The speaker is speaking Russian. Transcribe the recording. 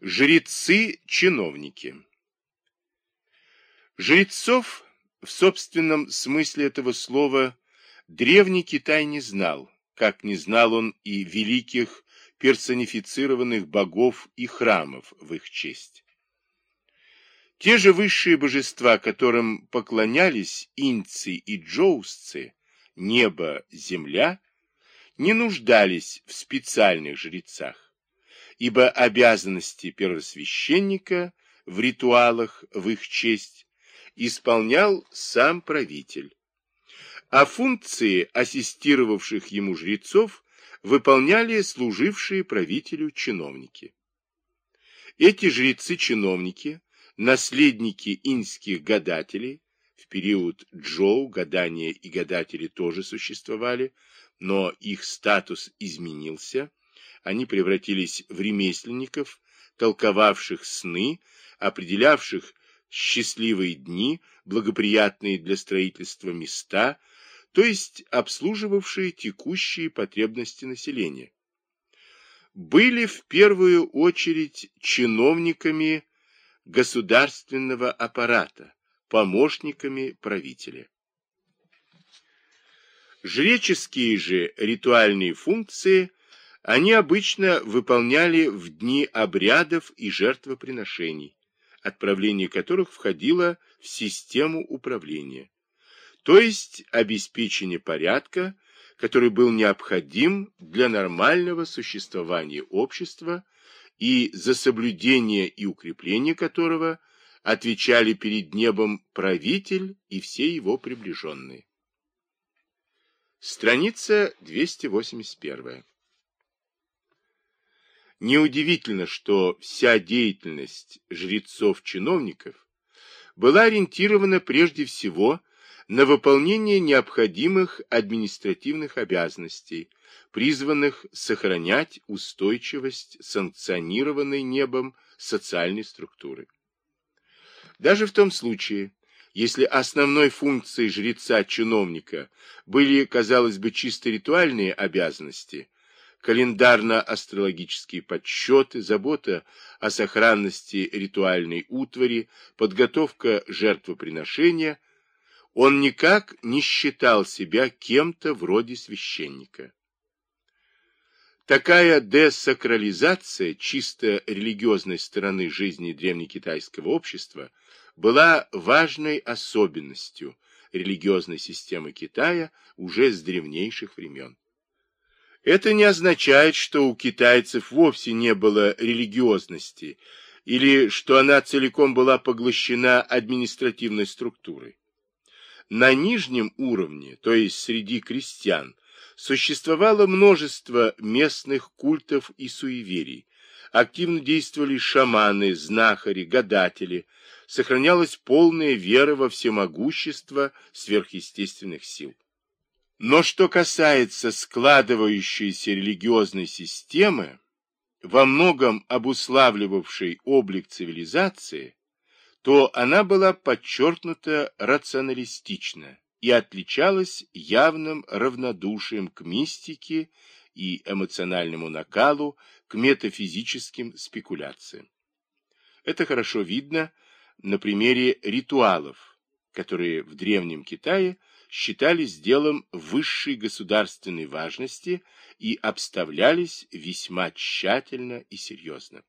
Жрецы-чиновники Жрецов в собственном смысле этого слова древний Китай не знал, как не знал он и великих персонифицированных богов и храмов в их честь. Те же высшие божества, которым поклонялись инцы и джоусцы, небо, земля, не нуждались в специальных жрецах ибо обязанности первосвященника в ритуалах в их честь исполнял сам правитель, а функции ассистировавших ему жрецов выполняли служившие правителю чиновники. Эти жрецы-чиновники, наследники инских гадателей, в период Джоу гадания и гадатели тоже существовали, но их статус изменился, они превратились в ремесленников, толковавших сны, определявших счастливые дни, благоприятные для строительства места, то есть обслуживавшие текущие потребности населения. Были в первую очередь чиновниками государственного аппарата, помощниками правителя. Жреческие же ритуальные функции они обычно выполняли в дни обрядов и жертвоприношений, отправление которых входило в систему управления, то есть обеспечение порядка, который был необходим для нормального существования общества и за соблюдение и укрепление которого отвечали перед небом правитель и все его приближенные. Страница 281. Неудивительно, что вся деятельность жрецов-чиновников была ориентирована прежде всего на выполнение необходимых административных обязанностей, призванных сохранять устойчивость санкционированной небом социальной структуры. Даже в том случае, если основной функцией жреца-чиновника были, казалось бы, чисто ритуальные обязанности – календарно-астрологические подсчеты, забота о сохранности ритуальной утвари, подготовка жертвоприношения, он никак не считал себя кем-то вроде священника. Такая десакрализация чисто религиозной стороны жизни древнекитайского общества была важной особенностью религиозной системы Китая уже с древнейших времен. Это не означает, что у китайцев вовсе не было религиозности или что она целиком была поглощена административной структурой. На нижнем уровне, то есть среди крестьян, существовало множество местных культов и суеверий. Активно действовали шаманы, знахари, гадатели. Сохранялась полная вера во всемогущество сверхъестественных сил. Но что касается складывающейся религиозной системы, во многом обуславливавшей облик цивилизации, то она была подчеркнута рационалистично и отличалась явным равнодушием к мистике и эмоциональному накалу, к метафизическим спекуляциям. Это хорошо видно на примере ритуалов, которые в Древнем Китае считались делом высшей государственной важности и обставлялись весьма тщательно и серьезно.